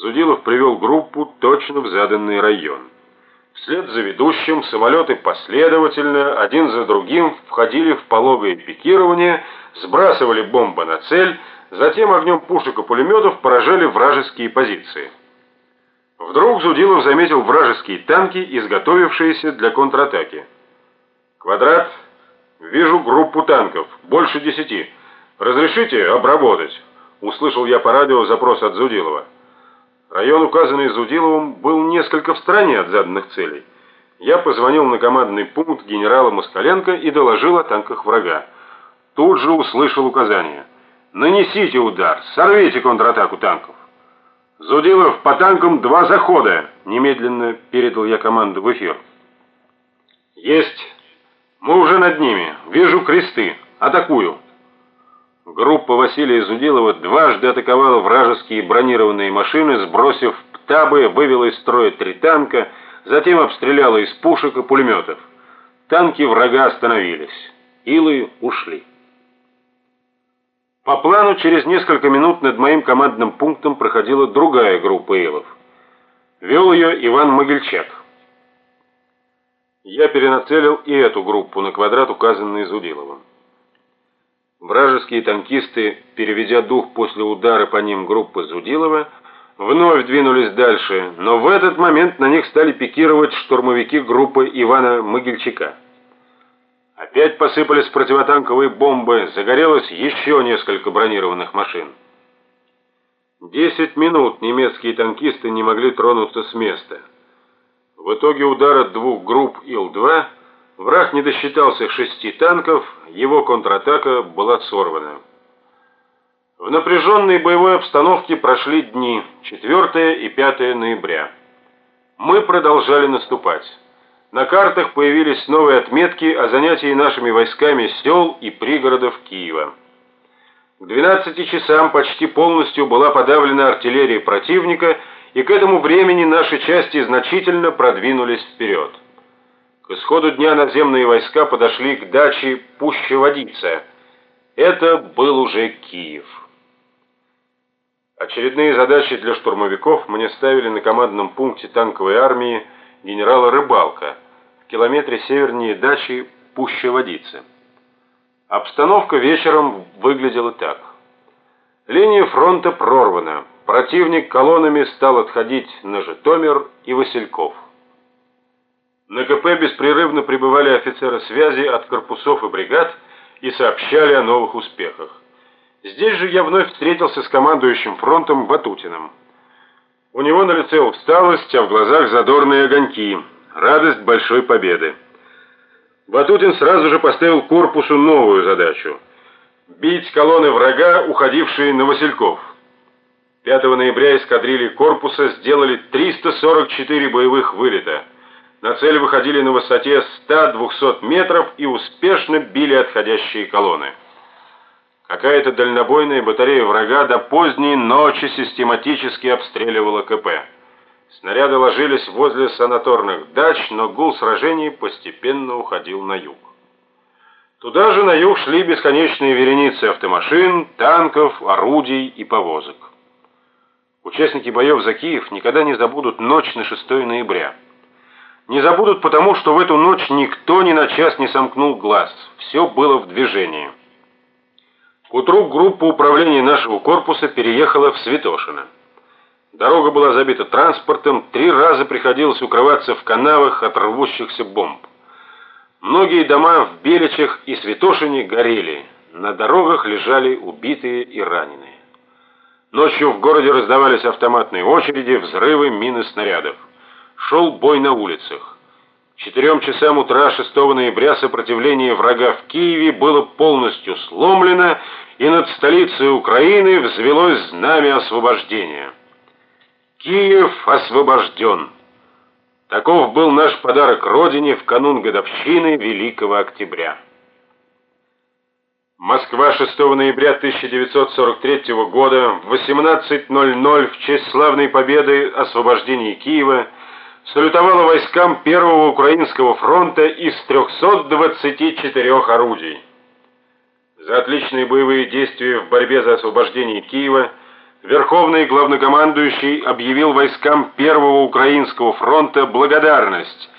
Зудилов привел группу точно в заданный район. Вслед за ведущим самолеты последовательно, один за другим, входили в пологое пикирование, сбрасывали бомбы на цель, затем огнем пушек и пулеметов поражали вражеские позиции. Вдруг Зудилов заметил вражеские танки, изготовившиеся для контратаки. «Квадрат, вижу группу танков, больше десяти. Разрешите обработать?» Услышал я по радио запрос от Зудилова. Район, указанный Зудиловым, был несколько в стороне от заданных целей. Я позвонил на командный пункт генерала Москаленко и доложил о танках врага. Тут же услышал указание. «Нанесите удар, сорвите контратаку танков». «Зудилов, по танкам два захода!» Немедленно передал я команду в эфир. «Есть! Мы уже над ними. Вижу кресты. Атакую!» Группа Василия Зудилова дважды атаковала вражеские бронированные машины, сбросив птабы, вывела из строя три танка, затем обстреляла из пушек и пулеметов. Танки врага остановились. Илы ушли. По плану, через несколько минут над моим командным пунктом проходила другая группа илов. Вел ее Иван Могильчак. Я перенацелил и эту группу на квадрат, указанный Зудиловым. Вражеские танкисты, переведя дух после удара по ним группы Зудилова, вновь двинулись дальше, но в этот момент на них стали пикировать штурмовики группы Ивана Могильчака. Опять посыпались противотанковые бомбы, загорелось еще несколько бронированных машин. Десять минут немецкие танкисты не могли тронуться с места. В итоге удара двух групп Ил-2 Враг не досчитался шести танков, его контратака была сорвана. В напряженной боевой обстановке прошли дни 4 и 5 ноября. Мы продолжали наступать. На картах появились новые отметки о занятии нашими войсками сел и пригородов Киева. К 12 часам почти полностью была подавлена артиллерия противника, и к этому времени наши части значительно продвинулись вперед. К исходу дня наземные войска подошли к даче Пуща-Водица. Это был уже Киев. Очередные задачи для штурмовиков мне ставили на командном пункте танковой армии генерала Рыбалка в километре севернее дачи Пуща-Водица. Обстановка вечером выглядела так. Линия фронта прорвана. Противник колоннами стал отходить на Житомир и Васильков. На КП беспрерывно прибывали офицеры связи от корпусов и бригад и сообщали о новых успехах. Здесь же я вновь встретился с командующим фронтом Батутиным. У него на лице усталость, а в глазах задорные огоньки, радость большой победы. Батутин сразу же поставил корпусу новую задачу – бить колонны врага, уходившие на Васильков. 5 ноября эскадрильи корпуса сделали 344 боевых вылета – на цель выходили на высоте 100-200 метров и успешно били отходящие колонны. Какая-то дальнобойная батарея врага до поздней ночи систематически обстреливала КП. Снаряды ложились возле санаторных дач, но гул сражений постепенно уходил на юг. Туда же на юг шли бесконечные вереницы автомашин, танков, орудий и повозок. Участники боев за Киев никогда не забудут ночь на 6 ноября. Не забудут потому, что в эту ночь никто ни на час не сомкнул глаз. Все было в движении. К утру группа управления нашего корпуса переехала в Святошино. Дорога была забита транспортом, три раза приходилось укрываться в канавах от рвущихся бомб. Многие дома в Беличах и Святошине горели. На дорогах лежали убитые и раненые. Ночью в городе раздавались автоматные очереди, взрывы, мины снарядов шел бой на улицах. Четырем часам утра 6 ноября сопротивление врага в Киеве было полностью сломлено, и над столицей Украины взвелось знамя освобождения. Киев освобожден. Таков был наш подарок Родине в канун годовщины Великого Октября. Москва 6 ноября 1943 года в 18.00 в честь славной победы освобождения Киева – салютовала войскам Первого Украинского фронта из 324 орудий. За отличные боевые действия в борьбе за освобождение Киева Верховный главнокомандующий объявил войскам Первого Украинского фронта благодарность